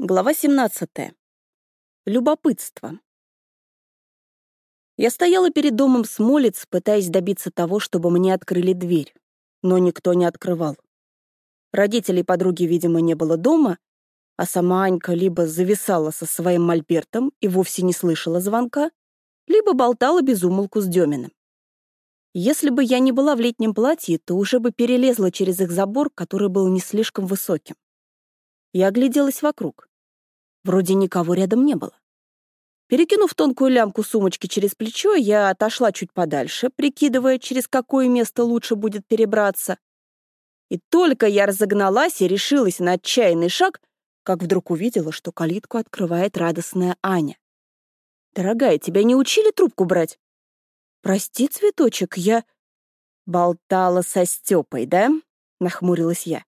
Глава 17. Любопытство. Я стояла перед домом Смолец, пытаясь добиться того, чтобы мне открыли дверь. Но никто не открывал. Родителей подруги, видимо, не было дома, а сама Анька либо зависала со своим мольбертом и вовсе не слышала звонка, либо болтала без умолку с Деминым. Если бы я не была в летнем платье, то уже бы перелезла через их забор, который был не слишком высоким. Я огляделась вокруг. Вроде никого рядом не было. Перекинув тонкую лямку сумочки через плечо, я отошла чуть подальше, прикидывая, через какое место лучше будет перебраться. И только я разогналась и решилась на отчаянный шаг, как вдруг увидела, что калитку открывает радостная Аня. «Дорогая, тебя не учили трубку брать?» «Прости, цветочек, я...» «Болтала со Степой, да?» — нахмурилась я.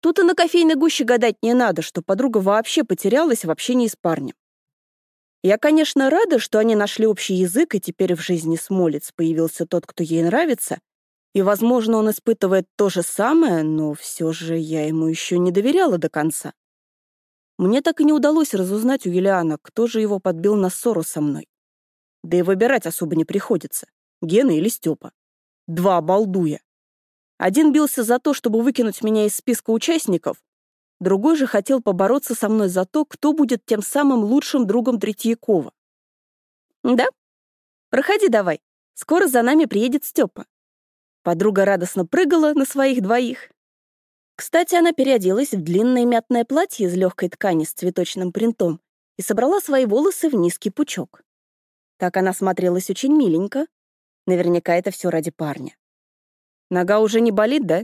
Тут и на кофейной гуще гадать не надо, что подруга вообще потерялась в общении с парнем. Я, конечно, рада, что они нашли общий язык, и теперь в жизни Смолец появился тот, кто ей нравится, и, возможно, он испытывает то же самое, но все же я ему еще не доверяла до конца. Мне так и не удалось разузнать у Юлиана, кто же его подбил на ссору со мной. Да и выбирать особо не приходится, Гена или Степа. Два балдуя. Один бился за то, чтобы выкинуть меня из списка участников, другой же хотел побороться со мной за то, кто будет тем самым лучшим другом Третьякова. «Да? Проходи давай. Скоро за нами приедет Степа». Подруга радостно прыгала на своих двоих. Кстати, она переоделась в длинное мятное платье из легкой ткани с цветочным принтом и собрала свои волосы в низкий пучок. Так она смотрелась очень миленько. Наверняка это все ради парня. Нога уже не болит, да?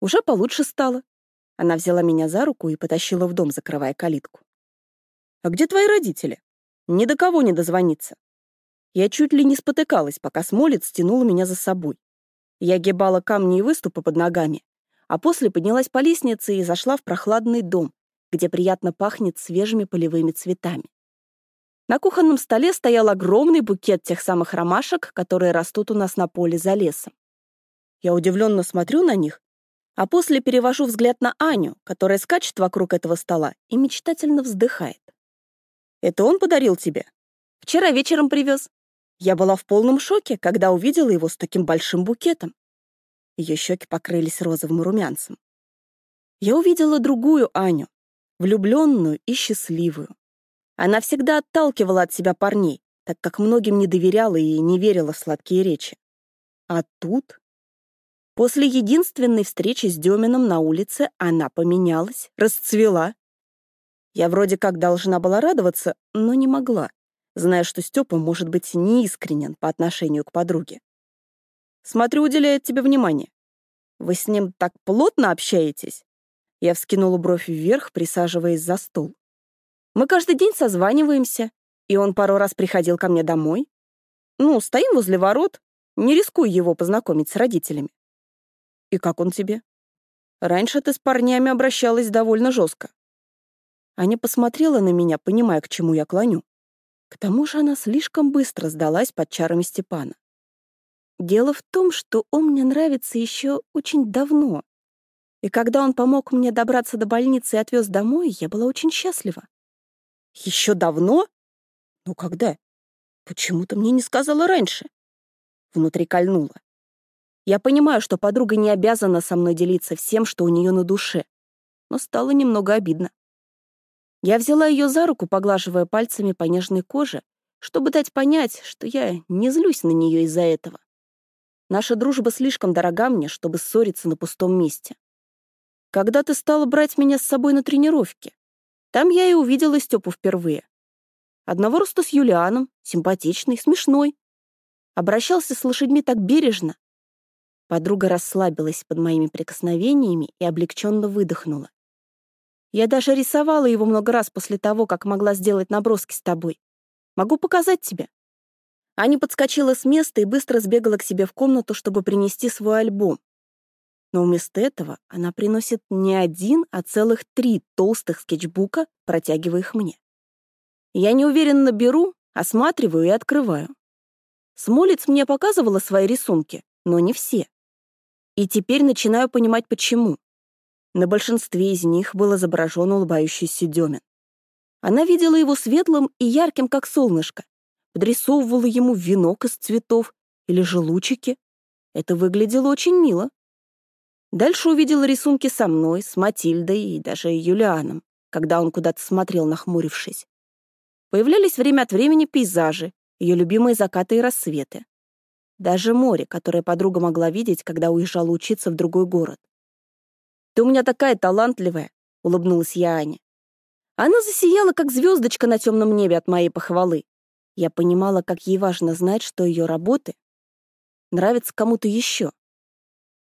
Уже получше стало. Она взяла меня за руку и потащила в дом, закрывая калитку. А где твои родители? Ни до кого не дозвониться. Я чуть ли не спотыкалась, пока Смолец тянула меня за собой. Я гибала камни и выступы под ногами, а после поднялась по лестнице и зашла в прохладный дом, где приятно пахнет свежими полевыми цветами. На кухонном столе стоял огромный букет тех самых ромашек, которые растут у нас на поле за лесом. Я удивленно смотрю на них, а после перевожу взгляд на Аню, которая скачет вокруг этого стола и мечтательно вздыхает. «Это он подарил тебе?» «Вчера вечером привез. Я была в полном шоке, когда увидела его с таким большим букетом. Ее щеки покрылись розовым румянцем. Я увидела другую Аню, влюбленную и счастливую. Она всегда отталкивала от себя парней, так как многим не доверяла и не верила в сладкие речи. А тут После единственной встречи с Демином на улице она поменялась, расцвела. Я вроде как должна была радоваться, но не могла, зная, что Степа может быть неискренен по отношению к подруге. «Смотрю, уделяет тебе внимание. Вы с ним так плотно общаетесь?» Я вскинула бровь вверх, присаживаясь за стол. «Мы каждый день созваниваемся, и он пару раз приходил ко мне домой. Ну, стоим возле ворот, не рискуй его познакомить с родителями. И как он тебе? Раньше ты с парнями обращалась довольно жестко. Аня посмотрела на меня, понимая, к чему я клоню. К тому же она слишком быстро сдалась под чарами Степана. Дело в том, что он мне нравится еще очень давно. И когда он помог мне добраться до больницы и отвез домой, я была очень счастлива. Еще давно? Ну когда? Почему ты мне не сказала раньше? Внутри кольнуло. Я понимаю, что подруга не обязана со мной делиться всем, что у нее на душе, но стало немного обидно. Я взяла ее за руку, поглаживая пальцами по нежной коже, чтобы дать понять, что я не злюсь на нее из-за этого. Наша дружба слишком дорога мне, чтобы ссориться на пустом месте. Когда ты стала брать меня с собой на тренировки, там я и увидела Степу впервые. Одного роста с Юлианом, симпатичный, смешной. Обращался с лошадьми так бережно, Подруга расслабилась под моими прикосновениями и облегченно выдохнула. Я даже рисовала его много раз после того, как могла сделать наброски с тобой. Могу показать тебе. Аня подскочила с места и быстро сбегала к себе в комнату, чтобы принести свой альбом. Но вместо этого она приносит не один, а целых три толстых скетчбука, протягивая их мне. Я неуверенно беру, осматриваю и открываю. Смолец мне показывала свои рисунки, но не все. И теперь начинаю понимать, почему. На большинстве из них был изображен улыбающийся Демин. Она видела его светлым и ярким, как солнышко, подрисовывала ему венок из цветов или же лучики. Это выглядело очень мило. Дальше увидела рисунки со мной, с Матильдой и даже Юлианом, когда он куда-то смотрел, нахмурившись. Появлялись время от времени пейзажи, ее любимые закаты и рассветы. Даже море, которое подруга могла видеть, когда уезжала учиться в другой город. «Ты у меня такая талантливая», — улыбнулась я Ане. Она засияла, как звездочка на темном небе от моей похвалы. Я понимала, как ей важно знать, что ее работы нравятся кому-то еще.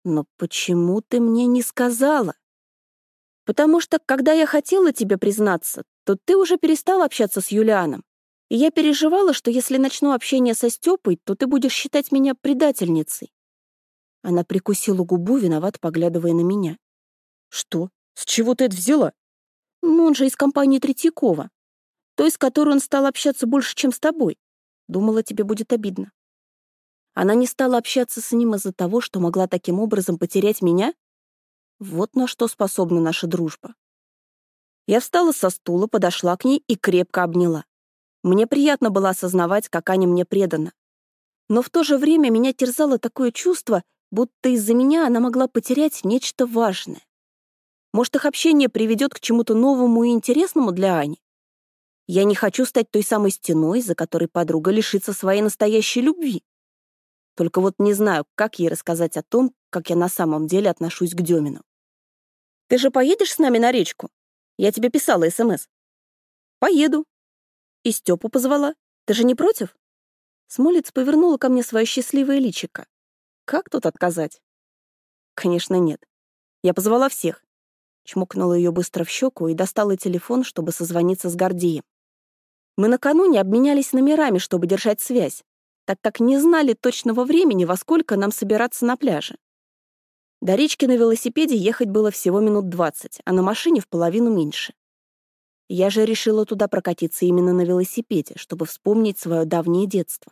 Но почему ты мне не сказала? Потому что, когда я хотела тебе признаться, то ты уже перестал общаться с Юлианом. И я переживала, что если начну общение со Степой, то ты будешь считать меня предательницей. Она прикусила губу, виноват, поглядывая на меня. Что? С чего ты это взяла? Ну, он же из компании Третьякова. Той, с которой он стал общаться больше, чем с тобой. Думала, тебе будет обидно. Она не стала общаться с ним из-за того, что могла таким образом потерять меня? Вот на что способна наша дружба. Я встала со стула, подошла к ней и крепко обняла. Мне приятно было осознавать, как Аня мне предана. Но в то же время меня терзало такое чувство, будто из-за меня она могла потерять нечто важное. Может, их общение приведет к чему-то новому и интересному для Ани? Я не хочу стать той самой стеной, за которой подруга лишится своей настоящей любви. Только вот не знаю, как ей рассказать о том, как я на самом деле отношусь к Демину. «Ты же поедешь с нами на речку? Я тебе писала СМС». «Поеду». «И Степу позвала. Ты же не против?» Смолец повернула ко мне свое счастливое личико. Как тут отказать? Конечно, нет. Я позвала всех чмокнула ее быстро в щеку и достала телефон, чтобы созвониться с Гордием. Мы накануне обменялись номерами, чтобы держать связь, так как не знали точного времени, во сколько нам собираться на пляже. До речки на велосипеде ехать было всего минут двадцать, а на машине в половину меньше. Я же решила туда прокатиться именно на велосипеде, чтобы вспомнить свое давнее детство.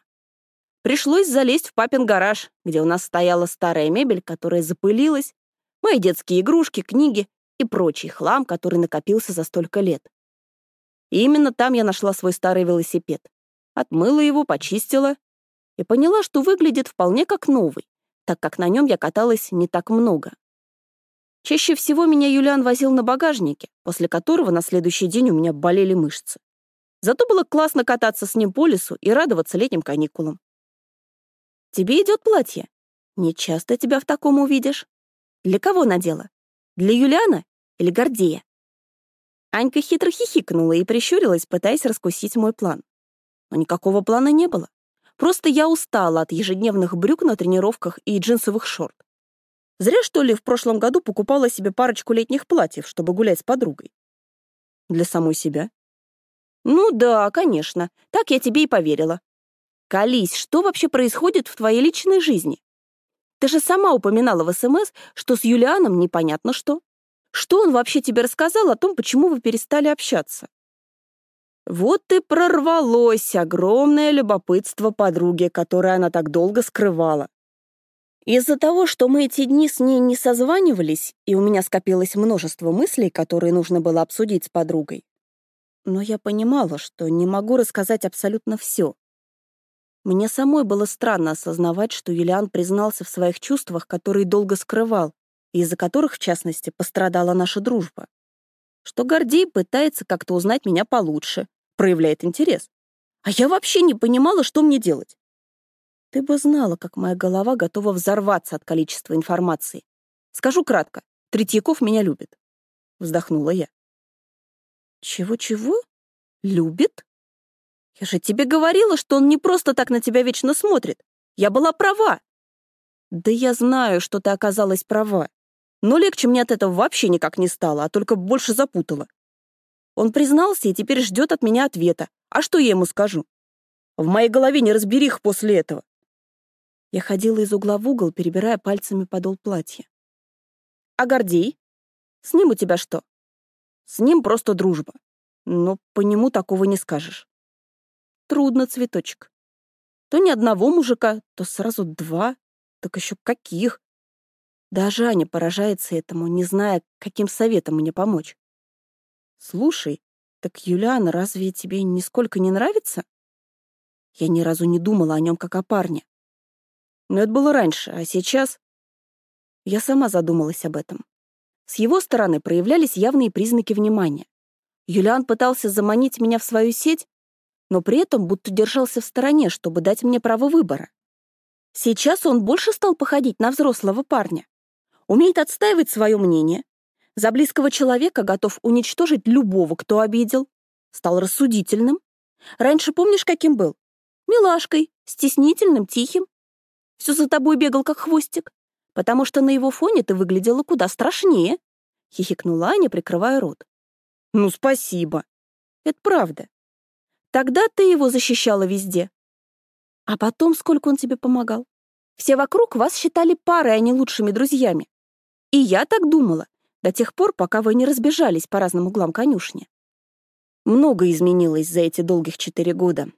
Пришлось залезть в папин гараж, где у нас стояла старая мебель, которая запылилась, мои детские игрушки, книги и прочий хлам, который накопился за столько лет. И именно там я нашла свой старый велосипед. Отмыла его, почистила и поняла, что выглядит вполне как новый, так как на нем я каталась не так много. Чаще всего меня Юлиан возил на багажнике, после которого на следующий день у меня болели мышцы. Зато было классно кататься с ним по лесу и радоваться летним каникулам. «Тебе идет платье. Не часто тебя в таком увидишь. Для кого надела? Для Юлиана или Гордея?» Анька хитро хихикнула и прищурилась, пытаясь раскусить мой план. Но никакого плана не было. Просто я устала от ежедневных брюк на тренировках и джинсовых шорт. Зря, что ли, в прошлом году покупала себе парочку летних платьев, чтобы гулять с подругой. Для самой себя. Ну да, конечно, так я тебе и поверила. Колись, что вообще происходит в твоей личной жизни? Ты же сама упоминала в СМС, что с Юлианом непонятно что. Что он вообще тебе рассказал о том, почему вы перестали общаться? Вот и прорвалось огромное любопытство подруги, которое она так долго скрывала. Из-за того, что мы эти дни с ней не созванивались, и у меня скопилось множество мыслей, которые нужно было обсудить с подругой. Но я понимала, что не могу рассказать абсолютно все. Мне самой было странно осознавать, что Юлиан признался в своих чувствах, которые долго скрывал, и из-за которых, в частности, пострадала наша дружба. Что Гордей пытается как-то узнать меня получше, проявляет интерес. А я вообще не понимала, что мне делать. Ты бы знала, как моя голова готова взорваться от количества информации. Скажу кратко, Третьяков меня любит. Вздохнула я. Чего-чего? Любит? Я же тебе говорила, что он не просто так на тебя вечно смотрит. Я была права. Да я знаю, что ты оказалась права. Но легче мне от этого вообще никак не стало, а только больше запутала. Он признался и теперь ждет от меня ответа. А что я ему скажу? В моей голове не разберих после этого. Я ходила из угла в угол, перебирая пальцами подол платья. А Гордей? С ним у тебя что? С ним просто дружба. Но по нему такого не скажешь. Трудно, цветочек. То ни одного мужика, то сразу два. Так еще каких? Даже Аня поражается этому, не зная, каким советом мне помочь. Слушай, так Юлиан разве тебе нисколько не нравится? Я ни разу не думала о нем как о парне. Но это было раньше, а сейчас... Я сама задумалась об этом. С его стороны проявлялись явные признаки внимания. Юлиан пытался заманить меня в свою сеть, но при этом будто держался в стороне, чтобы дать мне право выбора. Сейчас он больше стал походить на взрослого парня. Умеет отстаивать свое мнение. За близкого человека готов уничтожить любого, кто обидел. Стал рассудительным. Раньше помнишь, каким был? Милашкой, стеснительным, тихим. Все за тобой бегал, как хвостик, потому что на его фоне ты выглядела куда страшнее. Хихикнула Аня, прикрывая рот. Ну, спасибо. Это правда. Тогда ты его защищала везде. А потом сколько он тебе помогал? Все вокруг вас считали парой, а не лучшими друзьями. И я так думала, до тех пор, пока вы не разбежались по разным углам конюшни. Много изменилось за эти долгих четыре года.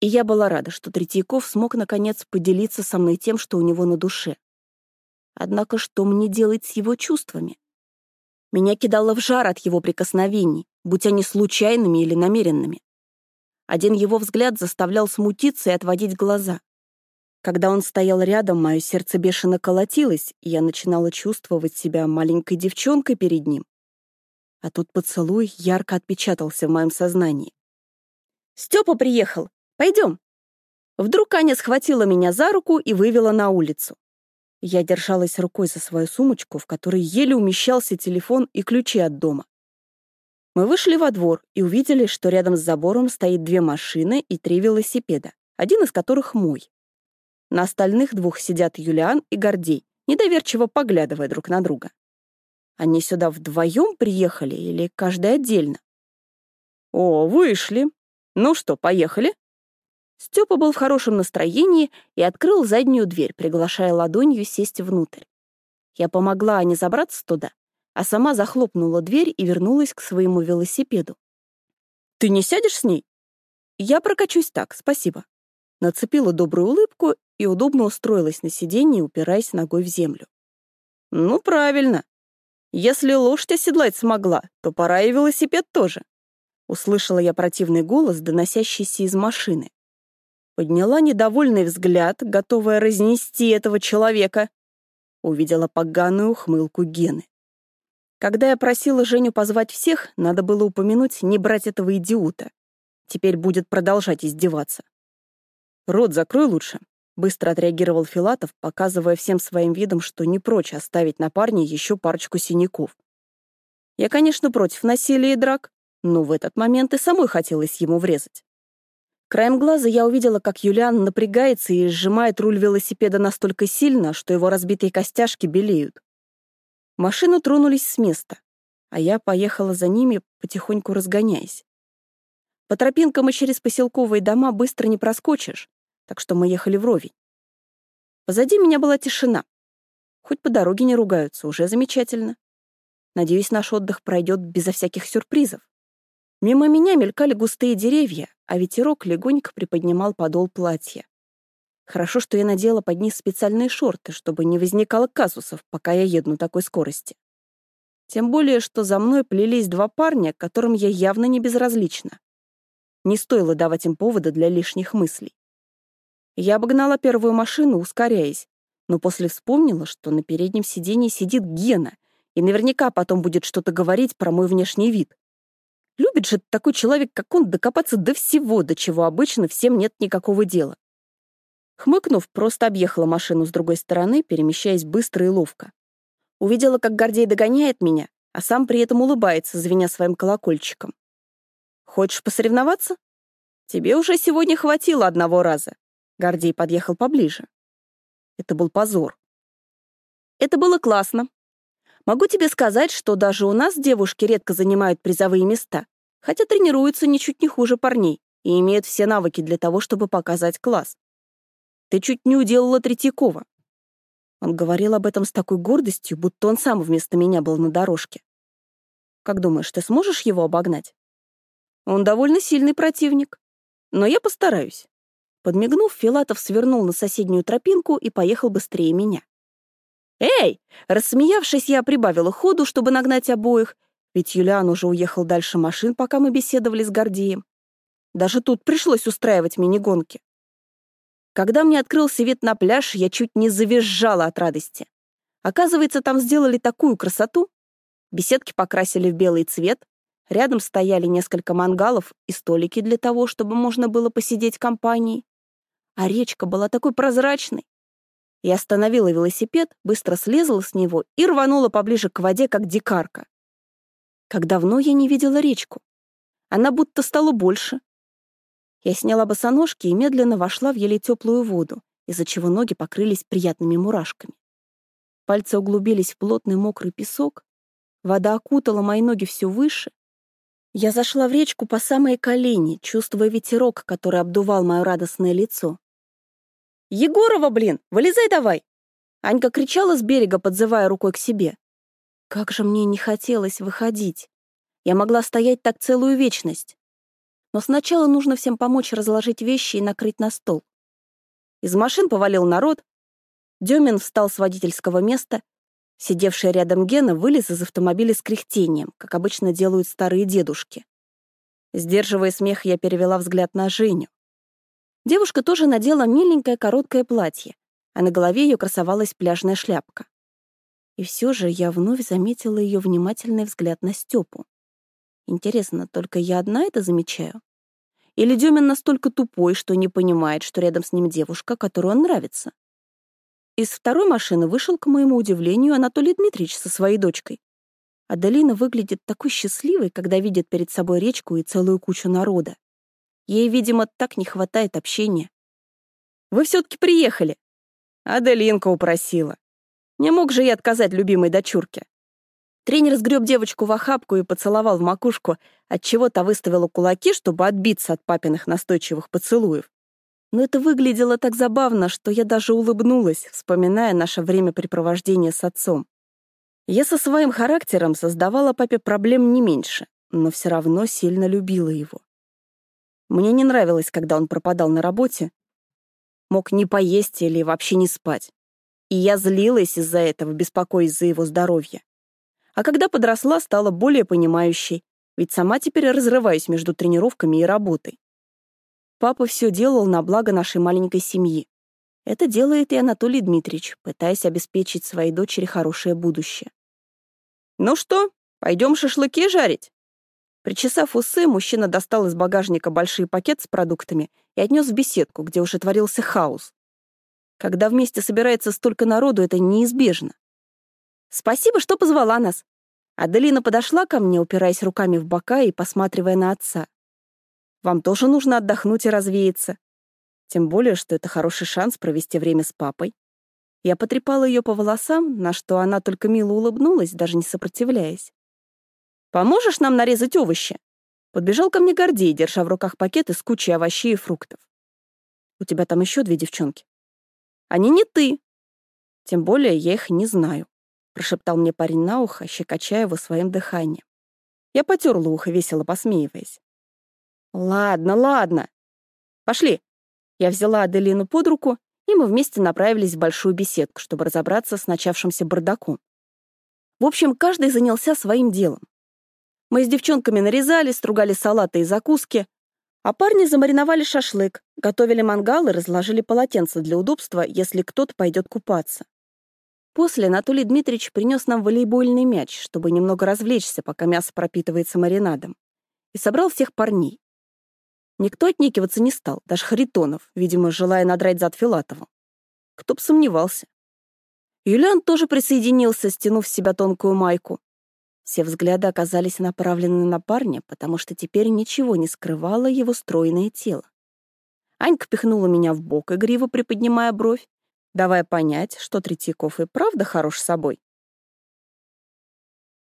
И я была рада, что Третьяков смог, наконец, поделиться со мной тем, что у него на душе. Однако что мне делать с его чувствами? Меня кидало в жар от его прикосновений, будь они случайными или намеренными. Один его взгляд заставлял смутиться и отводить глаза. Когда он стоял рядом, мое сердце бешено колотилось, и я начинала чувствовать себя маленькой девчонкой перед ним. А тут поцелуй ярко отпечатался в моем сознании. «Степа приехал! Пойдем!» Вдруг Аня схватила меня за руку и вывела на улицу. Я держалась рукой за свою сумочку, в которой еле умещался телефон и ключи от дома. Мы вышли во двор и увидели, что рядом с забором стоит две машины и три велосипеда, один из которых мой. На остальных двух сидят Юлиан и Гордей, недоверчиво поглядывая друг на друга. Они сюда вдвоем приехали или каждый отдельно? О, вышли. Ну что, поехали? Степа был в хорошем настроении и открыл заднюю дверь, приглашая ладонью сесть внутрь. Я помогла Ане забраться туда, а сама захлопнула дверь и вернулась к своему велосипеду. «Ты не сядешь с ней?» «Я прокачусь так, спасибо». Нацепила добрую улыбку и удобно устроилась на сиденье, упираясь ногой в землю. «Ну, правильно. Если лошадь оседлать смогла, то пора и велосипед тоже». Услышала я противный голос, доносящийся из машины. Подняла недовольный взгляд, готовая разнести этого человека. Увидела поганую ухмылку Гены. Когда я просила Женю позвать всех, надо было упомянуть не брать этого идиота. Теперь будет продолжать издеваться. «Рот закрой лучше», — быстро отреагировал Филатов, показывая всем своим видом, что не прочь оставить на парне еще парочку синяков. Я, конечно, против насилия и драк, но в этот момент и самой хотелось ему врезать. Краем глаза я увидела, как Юлиан напрягается и сжимает руль велосипеда настолько сильно, что его разбитые костяшки белеют. Машины тронулись с места, а я поехала за ними, потихоньку разгоняясь. По тропинкам и через поселковые дома быстро не проскочишь, так что мы ехали вровень. Позади меня была тишина. Хоть по дороге не ругаются, уже замечательно. Надеюсь, наш отдых пройдет безо всяких сюрпризов. Мимо меня мелькали густые деревья, а ветерок легонько приподнимал подол платья. Хорошо, что я надела под них специальные шорты, чтобы не возникало казусов, пока я еду на такой скорости. Тем более, что за мной плелись два парня, которым я явно не безразлична. Не стоило давать им повода для лишних мыслей. Я обогнала первую машину, ускоряясь, но после вспомнила, что на переднем сиденье сидит Гена, и наверняка потом будет что-то говорить про мой внешний вид. Любит же такой человек, как он, докопаться до всего, до чего обычно всем нет никакого дела. Хмыкнув, просто объехала машину с другой стороны, перемещаясь быстро и ловко. Увидела, как Гордей догоняет меня, а сам при этом улыбается, звеня своим колокольчиком. «Хочешь посоревноваться?» «Тебе уже сегодня хватило одного раза». Гордей подъехал поближе. Это был позор. Это было классно. Могу тебе сказать, что даже у нас девушки редко занимают призовые места, хотя тренируются ничуть не хуже парней и имеют все навыки для того, чтобы показать класс. Ты чуть не уделала Третьякова». Он говорил об этом с такой гордостью, будто он сам вместо меня был на дорожке. «Как думаешь, ты сможешь его обогнать?» «Он довольно сильный противник, но я постараюсь». Подмигнув, Филатов свернул на соседнюю тропинку и поехал быстрее меня. «Эй!» Рассмеявшись, я прибавила ходу, чтобы нагнать обоих, ведь Юлиан уже уехал дальше машин, пока мы беседовали с Гордеем. Даже тут пришлось устраивать мини-гонки. Когда мне открылся вид на пляж, я чуть не завизжала от радости. Оказывается, там сделали такую красоту. Беседки покрасили в белый цвет, рядом стояли несколько мангалов и столики для того, чтобы можно было посидеть компанией. А речка была такой прозрачной. Я остановила велосипед, быстро слезла с него и рванула поближе к воде, как дикарка. Как давно я не видела речку. Она будто стала больше, я сняла босоножки и медленно вошла в еле теплую воду, из-за чего ноги покрылись приятными мурашками. Пальцы углубились в плотный мокрый песок, вода окутала мои ноги все выше. Я зашла в речку по самые колени, чувствуя ветерок, который обдувал мое радостное лицо. «Егорова, блин, вылезай давай!» Анька кричала с берега, подзывая рукой к себе. Как же мне не хотелось выходить. Я могла стоять так целую вечность. Но сначала нужно всем помочь разложить вещи и накрыть на стол. Из машин повалил народ. Демин встал с водительского места. Сидевшая рядом Гена вылез из автомобиля с кряхтением, как обычно делают старые дедушки. Сдерживая смех, я перевела взгляд на Женю. Девушка тоже надела миленькое короткое платье, а на голове ее красовалась пляжная шляпка. И все же я вновь заметила ее внимательный взгляд на Степу. Интересно, только я одна это замечаю? Или Демин настолько тупой, что не понимает, что рядом с ним девушка, которой он нравится? Из второй машины вышел, к моему удивлению, Анатолий Дмитриевич со своей дочкой. Аделина выглядит такой счастливой, когда видит перед собой речку и целую кучу народа. Ей, видимо, так не хватает общения. «Вы все-таки приехали!» Аделинка упросила. Не мог же я отказать любимой дочурке. Тренер сгреб девочку в охапку и поцеловал в макушку, отчего та выставила кулаки, чтобы отбиться от папиных настойчивых поцелуев. Но это выглядело так забавно, что я даже улыбнулась, вспоминая наше времяпрепровождение с отцом. Я со своим характером создавала папе проблем не меньше, но все равно сильно любила его. Мне не нравилось, когда он пропадал на работе, мог не поесть или вообще не спать. И я злилась из-за этого, беспокоясь за его здоровье. А когда подросла, стала более понимающей, ведь сама теперь разрываюсь между тренировками и работой. Папа все делал на благо нашей маленькой семьи. Это делает и Анатолий Дмитриевич, пытаясь обеспечить своей дочери хорошее будущее. «Ну что, пойдем шашлыки жарить?» Причесав усы, мужчина достал из багажника большой пакет с продуктами и отнес в беседку, где уже творился хаос. Когда вместе собирается столько народу, это неизбежно. Спасибо, что позвала нас. Аделина подошла ко мне, упираясь руками в бока и посматривая на отца. Вам тоже нужно отдохнуть и развеяться. Тем более, что это хороший шанс провести время с папой. Я потрепала ее по волосам, на что она только мило улыбнулась, даже не сопротивляясь. «Поможешь нам нарезать овощи?» Подбежал ко мне Гордей, держа в руках пакеты с кучей овощей и фруктов. «У тебя там еще две девчонки». «Они не ты. Тем более я их не знаю» прошептал мне парень на ухо, щекоча его своим дыханием. Я потерла ухо, весело посмеиваясь. «Ладно, ладно. Пошли». Я взяла Аделину под руку, и мы вместе направились в большую беседку, чтобы разобраться с начавшимся бардаком. В общем, каждый занялся своим делом. Мы с девчонками нарезали, стругали салаты и закуски, а парни замариновали шашлык, готовили мангал и разложили полотенца для удобства, если кто-то пойдет купаться. После Анатолий Дмитриевич принес нам волейбольный мяч, чтобы немного развлечься, пока мясо пропитывается маринадом, и собрал всех парней. Никто отнекиваться не стал, даже Харитонов, видимо, желая надрать зад Филатову. Кто б сомневался. Юлиан тоже присоединился, стянув с себя тонкую майку. Все взгляды оказались направлены на парня, потому что теперь ничего не скрывало его стройное тело. Анька пихнула меня в бок, игриво приподнимая бровь, давая понять, что Третьяков и правда хорош собой.